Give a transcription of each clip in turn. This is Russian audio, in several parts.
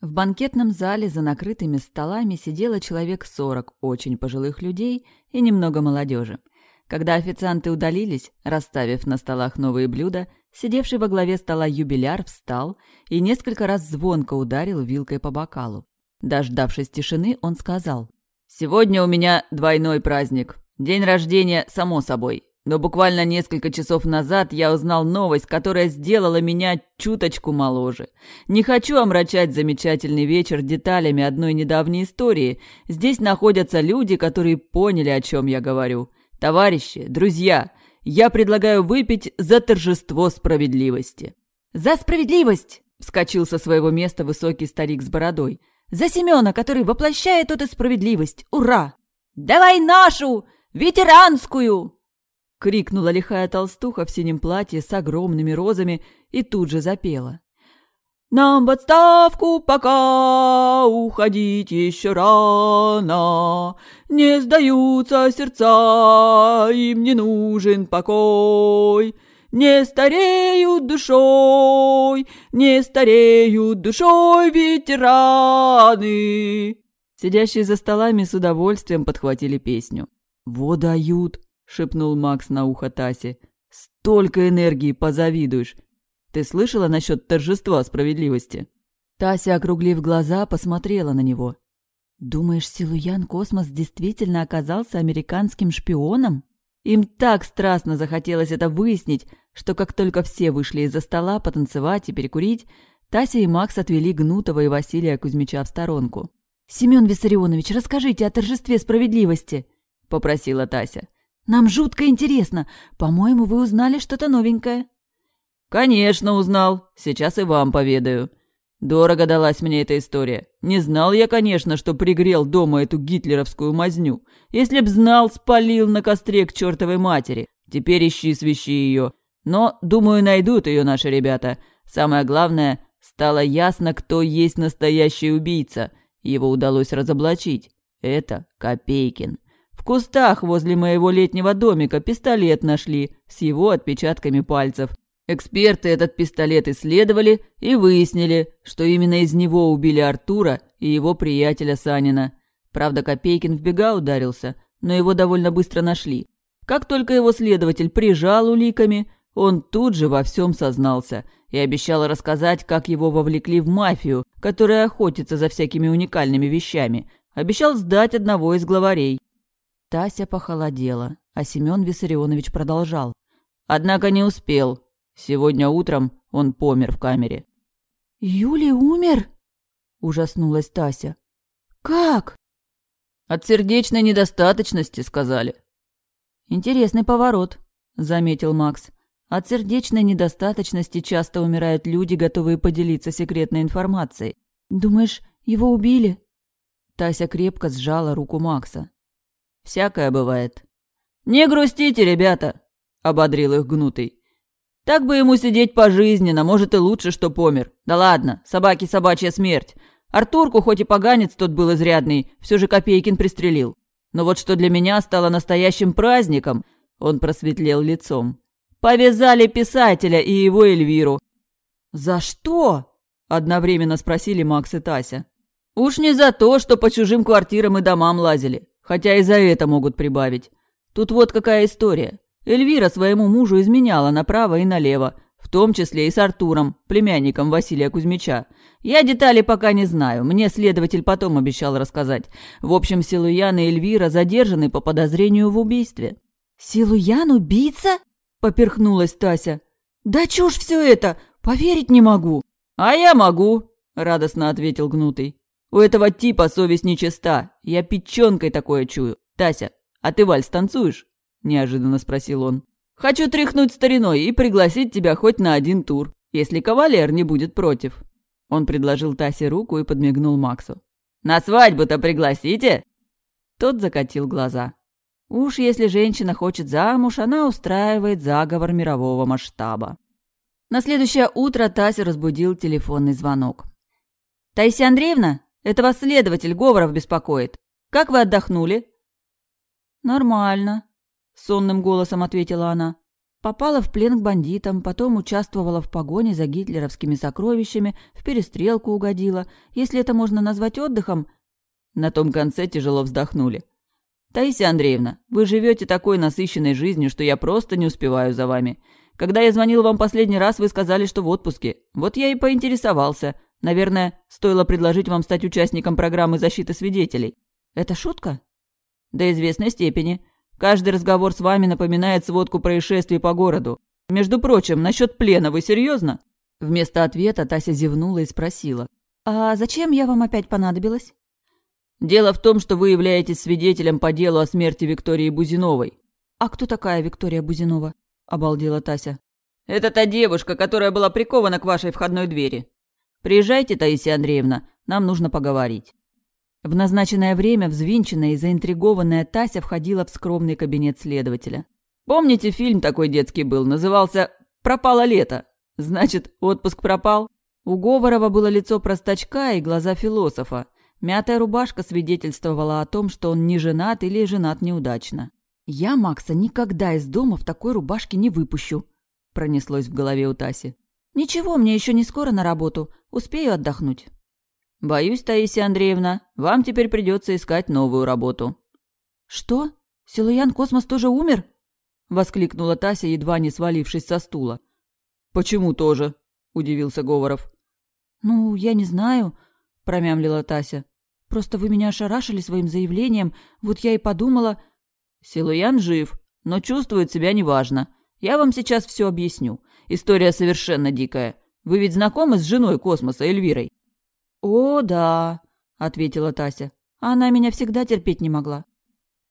В банкетном зале за накрытыми столами сидело человек сорок очень пожилых людей и немного молодежи. Когда официанты удалились, расставив на столах новые блюда, сидевший во главе стола юбиляр встал и несколько раз звонко ударил вилкой по бокалу. Дождавшись тишины, он сказал. «Сегодня у меня двойной праздник. День рождения, само собой. Но буквально несколько часов назад я узнал новость, которая сделала меня чуточку моложе. Не хочу омрачать замечательный вечер деталями одной недавней истории. Здесь находятся люди, которые поняли, о чем я говорю. Товарищи, друзья, я предлагаю выпить за торжество справедливости. «За справедливость!» – вскочил со своего места высокий старик с бородой. «За Семена, который воплощает эту справедливость! Ура!» «Давай нашу! Ветеранскую!» — крикнула лихая толстуха в синем платье с огромными розами и тут же запела. «Нам в отставку пока уходить еще рано, Не сдаются сердца, им не нужен покой, Не стареют душой, не стареют душой ветераны!» Сидящие за столами с удовольствием подхватили песню. «Во дают!» Шепнул Макс на ухо Тасе. «Столько энергии позавидуешь! Ты слышала насчет торжества справедливости?» Тася, округлив глаза, посмотрела на него. «Думаешь, Силуян Космос действительно оказался американским шпионом?» Им так страстно захотелось это выяснить, что как только все вышли из-за стола потанцевать и перекурить, Тася и Макс отвели Гнутова и Василия Кузьмича в сторонку. «Семен Виссарионович, расскажите о торжестве справедливости», — попросила Тася. Нам жутко интересно. По-моему, вы узнали что-то новенькое». «Конечно узнал. Сейчас и вам поведаю. Дорого далась мне эта история. Не знал я, конечно, что пригрел дома эту гитлеровскую мазню. Если б знал, спалил на костре к чертовой матери. Теперь ищи свищи ее. Но, думаю, найдут ее наши ребята. Самое главное, стало ясно, кто есть настоящий убийца. Его удалось разоблачить. Это Копейкин. В кустах возле моего летнего домика пистолет нашли с его отпечатками пальцев. Эксперты этот пистолет исследовали и выяснили, что именно из него убили Артура и его приятеля Санина. Правда, Копейкин в бега ударился, но его довольно быстро нашли. Как только его следователь прижал уликами, он тут же во всем сознался и обещал рассказать, как его вовлекли в мафию, которая охотится за всякими уникальными вещами. Обещал сдать одного из главарей. Тася похолодела, а Семен Виссарионович продолжал. «Однако не успел. Сегодня утром он помер в камере». «Юлий умер?» – ужаснулась Тася. «Как?» «От сердечной недостаточности, сказали». «Интересный поворот», – заметил Макс. «От сердечной недостаточности часто умирают люди, готовые поделиться секретной информацией. Думаешь, его убили?» Тася крепко сжала руку Макса. Всякое бывает. «Не грустите, ребята!» — ободрил их гнутый. «Так бы ему сидеть пожизненно, может и лучше, что помер. Да ладно, собаки собачья смерть. Артурку, хоть и поганец тот был изрядный, все же Копейкин пристрелил. Но вот что для меня стало настоящим праздником, он просветлел лицом. Повязали писателя и его Эльвиру. «За что?» – одновременно спросили Макс и Тася. «Уж не за то, что по чужим квартирам и домам лазили. Хотя и за это могут прибавить. Тут вот какая история. Эльвира своему мужу изменяла направо и налево, в том числе и с Артуром, племянником Василия Кузьмича. Я детали пока не знаю, мне следователь потом обещал рассказать. В общем, Силуян и Эльвира задержаны по подозрению в убийстве. «Силуян убийца?» – поперхнулась Тася. «Да чушь все это! Поверить не могу!» «А я могу!» – радостно ответил Гнутый. У этого типа совесть нечиста. Я печенкой такое чую. Тася, а ты вальс танцуешь?» – неожиданно спросил он. «Хочу тряхнуть стариной и пригласить тебя хоть на один тур, если кавалер не будет против». Он предложил Тасе руку и подмигнул Максу. «На свадьбу-то пригласите?» Тот закатил глаза. Уж если женщина хочет замуж, она устраивает заговор мирового масштаба. На следующее утро Тася разбудил телефонный звонок. «Таисия Андреевна, это вас следователь Говоров беспокоит. Как вы отдохнули?» «Нормально», — сонным голосом ответила она. Попала в плен к бандитам, потом участвовала в погоне за гитлеровскими сокровищами, в перестрелку угодила. Если это можно назвать отдыхом... На том конце тяжело вздохнули. «Таисия Андреевна, вы живете такой насыщенной жизнью, что я просто не успеваю за вами. Когда я звонил вам последний раз, вы сказали, что в отпуске. Вот я и поинтересовался. Наверное, стоило предложить вам стать участником программы защиты свидетелей». «Это шутка?» «До известной степени. Каждый разговор с вами напоминает сводку происшествий по городу. Между прочим, насчет плена вы серьезно? Вместо ответа Тася зевнула и спросила. «А зачем я вам опять понадобилась?» «Дело в том, что вы являетесь свидетелем по делу о смерти Виктории Бузиновой». «А кто такая Виктория Бузинова?» – обалдела Тася. «Это та девушка, которая была прикована к вашей входной двери. Приезжайте, Таисия Андреевна, нам нужно поговорить». В назначенное время взвинченная и заинтригованная Тася входила в скромный кабинет следователя. «Помните, фильм такой детский был, назывался «Пропало лето»? Значит, отпуск пропал?» У Говорова было лицо простачка и глаза философа. Мятая рубашка свидетельствовала о том, что он не женат или женат неудачно. «Я Макса никогда из дома в такой рубашке не выпущу», – пронеслось в голове у Таси. «Ничего, мне еще не скоро на работу. Успею отдохнуть». «Боюсь, Таисия Андреевна, вам теперь придется искать новую работу». «Что? Силуян Космос тоже умер?» – воскликнула Тася, едва не свалившись со стула. «Почему тоже?» – удивился Говоров. «Ну, я не знаю», – промямлила Тася. «Просто вы меня ошарашили своим заявлением, вот я и подумала...» «Силуян жив, но чувствует себя неважно. Я вам сейчас все объясню. История совершенно дикая. Вы ведь знакомы с женой Космоса, Эльвирой?» «О, да», — ответила Тася. «Она меня всегда терпеть не могла».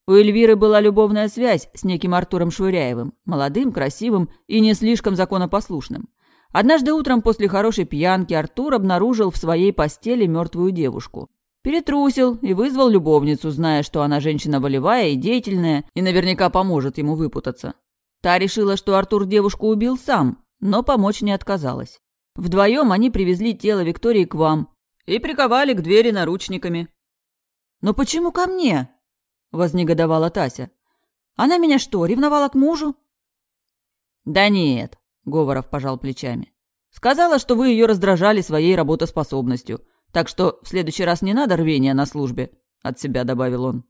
У Эльвиры была любовная связь с неким Артуром Швыряевым, молодым, красивым и не слишком законопослушным. Однажды утром после хорошей пьянки Артур обнаружил в своей постели мертвую девушку. Перетрусил и вызвал любовницу, зная, что она женщина волевая и деятельная, и наверняка поможет ему выпутаться. Та решила, что Артур девушку убил сам, но помочь не отказалась. Вдвоем они привезли тело Виктории к вам, и приковали к двери наручниками. «Но почему ко мне?» – вознегодовала Тася. «Она меня что, ревновала к мужу?» «Да нет», – Говоров пожал плечами. «Сказала, что вы ее раздражали своей работоспособностью, так что в следующий раз не надо рвения на службе», – от себя добавил он.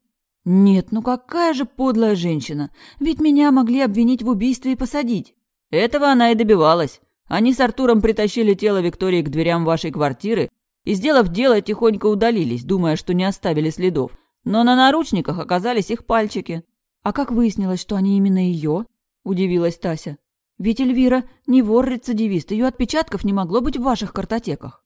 «Нет, ну какая же подлая женщина! Ведь меня могли обвинить в убийстве и посадить!» «Этого она и добивалась. Они с Артуром притащили тело Виктории к дверям вашей квартиры и, сделав дело, тихонько удалились, думая, что не оставили следов. Но на наручниках оказались их пальчики. «А как выяснилось, что они именно ее?» – удивилась Тася. «Ведь Эльвира не вор-рецидивист, ее отпечатков не могло быть в ваших картотеках».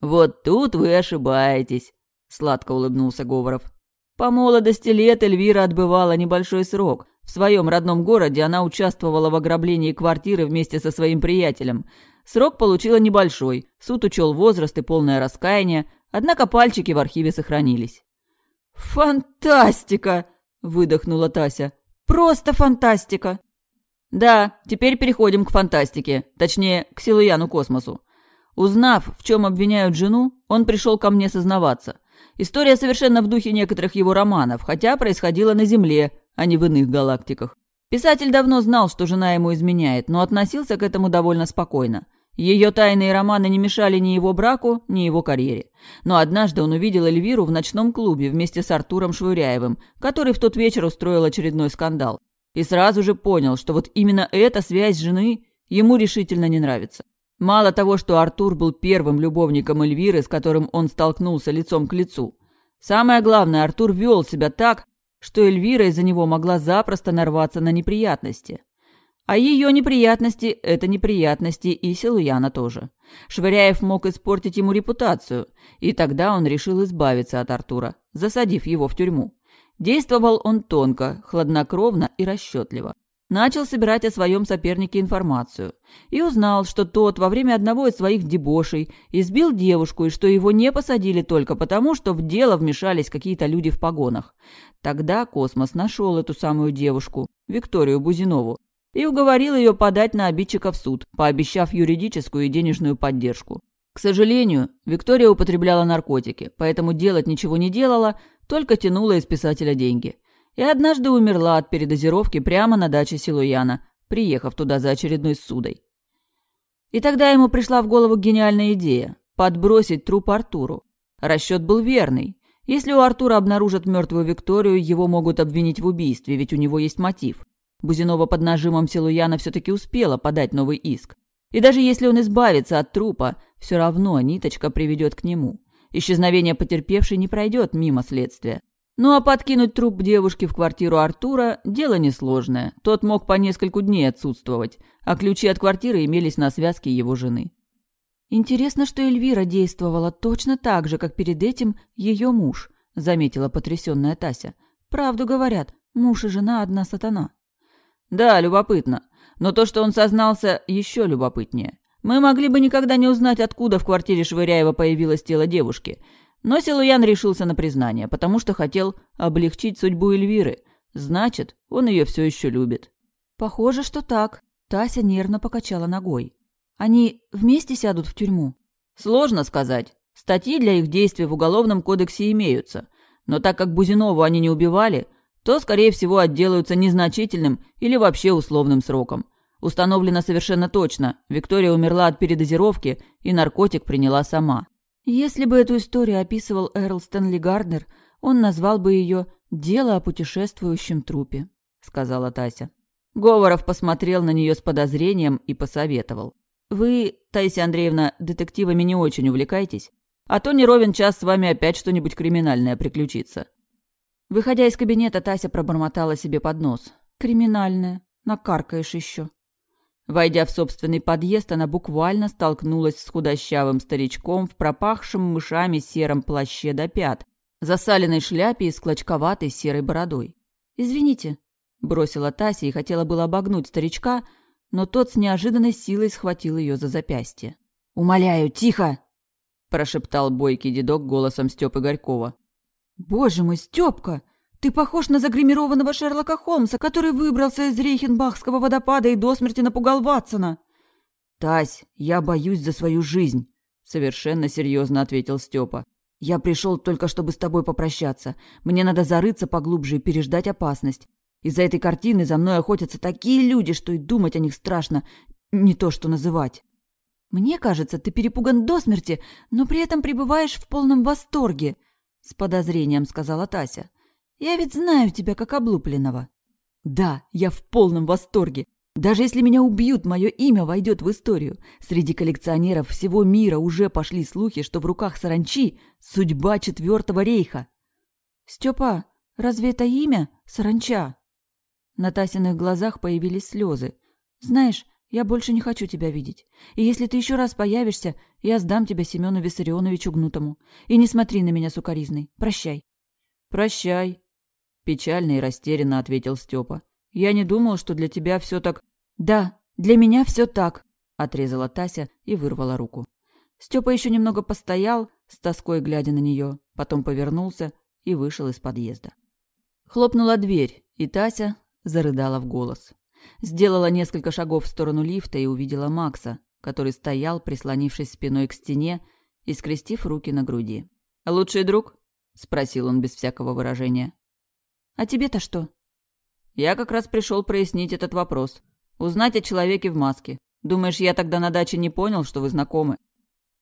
«Вот тут вы ошибаетесь», – сладко улыбнулся Говоров. «По молодости лет Эльвира отбывала небольшой срок. В своем родном городе она участвовала в ограблении квартиры вместе со своим приятелем. Срок получила небольшой, суд учел возраст и полное раскаяние, однако пальчики в архиве сохранились. «Фантастика!» – выдохнула Тася. «Просто фантастика!» «Да, теперь переходим к фантастике, точнее, к Силуяну Космосу. Узнав, в чем обвиняют жену, он пришел ко мне сознаваться. История совершенно в духе некоторых его романов, хотя происходила на Земле, а не в иных галактиках. Писатель давно знал, что жена ему изменяет, но относился к этому довольно спокойно. Ее тайные романы не мешали ни его браку, ни его карьере. Но однажды он увидел Эльвиру в ночном клубе вместе с Артуром Швыряевым, который в тот вечер устроил очередной скандал. И сразу же понял, что вот именно эта связь жены ему решительно не нравится. Мало того, что Артур был первым любовником Эльвиры, с которым он столкнулся лицом к лицу. Самое главное, Артур вел себя так, что Эльвира из-за него могла запросто нарваться на неприятности. А ее неприятности – это неприятности и Силуяна тоже. Швыряев мог испортить ему репутацию, и тогда он решил избавиться от Артура, засадив его в тюрьму. Действовал он тонко, хладнокровно и расчетливо. Начал собирать о своем сопернике информацию и узнал, что тот во время одного из своих дебошей избил девушку и что его не посадили только потому, что в дело вмешались какие-то люди в погонах. Тогда Космос нашел эту самую девушку, Викторию Бузинову, и уговорил ее подать на обидчика в суд, пообещав юридическую и денежную поддержку. К сожалению, Виктория употребляла наркотики, поэтому делать ничего не делала, только тянула из писателя деньги. И однажды умерла от передозировки прямо на даче Силуяна, приехав туда за очередной судой. И тогда ему пришла в голову гениальная идея – подбросить труп Артуру. Расчет был верный. Если у Артура обнаружат мертвую Викторию, его могут обвинить в убийстве, ведь у него есть мотив. Бузинова под нажимом Силуяна все-таки успела подать новый иск. И даже если он избавится от трупа, все равно ниточка приведет к нему. Исчезновение потерпевшей не пройдет мимо следствия. Ну а подкинуть труп девушки в квартиру Артура – дело несложное. Тот мог по нескольку дней отсутствовать, а ключи от квартиры имелись на связке его жены. «Интересно, что Эльвира действовала точно так же, как перед этим ее муж», – заметила потрясенная Тася. «Правду говорят, муж и жена одна сатана». «Да, любопытно. Но то, что он сознался, еще любопытнее. Мы могли бы никогда не узнать, откуда в квартире Швыряева появилось тело девушки. Но Силуян решился на признание, потому что хотел облегчить судьбу Эльвиры. Значит, он ее все еще любит. Похоже, что так. Тася нервно покачала ногой. Они вместе сядут в тюрьму? Сложно сказать. Статьи для их действий в Уголовном кодексе имеются. Но так как Бузинову они не убивали, то, скорее всего, отделаются незначительным или вообще условным сроком. Установлено совершенно точно. Виктория умерла от передозировки, и наркотик приняла сама. Если бы эту историю описывал Эрл Стэнли Гарднер, он назвал бы ее «Дело о путешествующем трупе», — сказала Тася. Говоров посмотрел на нее с подозрением и посоветовал. «Вы, Тася Андреевна, детективами не очень увлекаетесь, а то не ровен час с вами опять что-нибудь криминальное приключится». Выходя из кабинета, Тася пробормотала себе под нос. «Криминальное. Накаркаешь еще». Войдя в собственный подъезд, она буквально столкнулась с худощавым старичком в пропахшем мышами сером плаще до пят, засаленной шляпе и с клочковатой серой бородой. «Извините», — бросила Тася и хотела было обогнуть старичка, но тот с неожиданной силой схватил ее за запястье. «Умоляю, тихо!» – прошептал бойкий дедок голосом Степы Горькова. «Боже мой, Степка! Ты похож на загримированного Шерлока Холмса, который выбрался из Рейхенбахского водопада и до смерти напугал Ватсона!» «Тась, я боюсь за свою жизнь!» – совершенно серьезно ответил Степа. «Я пришел только, чтобы с тобой попрощаться. Мне надо зарыться поглубже и переждать опасность. Из-за этой картины за мной охотятся такие люди, что и думать о них страшно, не то что называть». «Мне кажется, ты перепуган до смерти, но при этом пребываешь в полном восторге», — с подозрением сказала Тася. «Я ведь знаю тебя как облупленного». «Да, я в полном восторге. Даже если меня убьют, мое имя войдет в историю. Среди коллекционеров всего мира уже пошли слухи, что в руках саранчи судьба Четвертого рейха». «Степа, разве это имя саранча?» На Тасиных глазах появились слезы. «Знаешь, я больше не хочу тебя видеть. И если ты еще раз появишься, я сдам тебя Семену Виссарионовичу Гнутому. И не смотри на меня сукоризной. Прощай». «Прощай», — печально и растерянно ответил Степа. «Я не думал, что для тебя все так...» «Да, для меня все так», — отрезала Тася и вырвала руку. Степа еще немного постоял, с тоской глядя на нее, потом повернулся и вышел из подъезда. Хлопнула дверь, и Тася зарыдала в голос. Сделала несколько шагов в сторону лифта и увидела Макса, который стоял, прислонившись спиной к стене и скрестив руки на груди. «Лучший друг?» – спросил он без всякого выражения. «А тебе-то что?» «Я как раз пришел прояснить этот вопрос. Узнать о человеке в маске. Думаешь, я тогда на даче не понял, что вы знакомы?»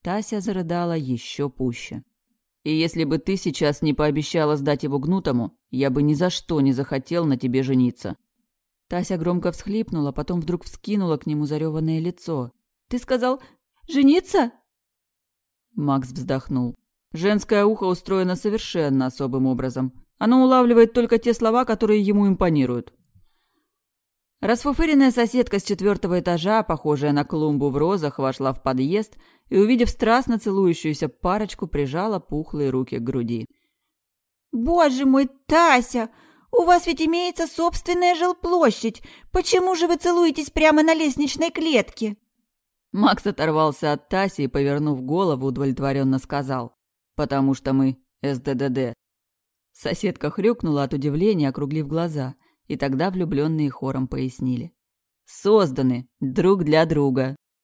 Тася зарыдала еще пуще. «И если бы ты сейчас не пообещала сдать его гнутому, я бы ни за что не захотел на тебе жениться. Тася громко всхлипнула, потом вдруг вскинула к нему зареванное лицо. «Ты сказал, жениться?» Макс вздохнул. Женское ухо устроено совершенно особым образом. Оно улавливает только те слова, которые ему импонируют. Расфуфыренная соседка с четвертого этажа, похожая на клумбу в розах, вошла в подъезд и, увидев страстно целующуюся парочку, прижала пухлые руки к груди. «Боже мой, Тася! У вас ведь имеется собственная жилплощадь. Почему же вы целуетесь прямо на лестничной клетке?» Макс оторвался от Таси и, повернув голову, удовлетворенно сказал. «Потому что мы СДДД». Соседка хрюкнула от удивления, округлив глаза, и тогда влюбленные хором пояснили. «Созданы друг для друга».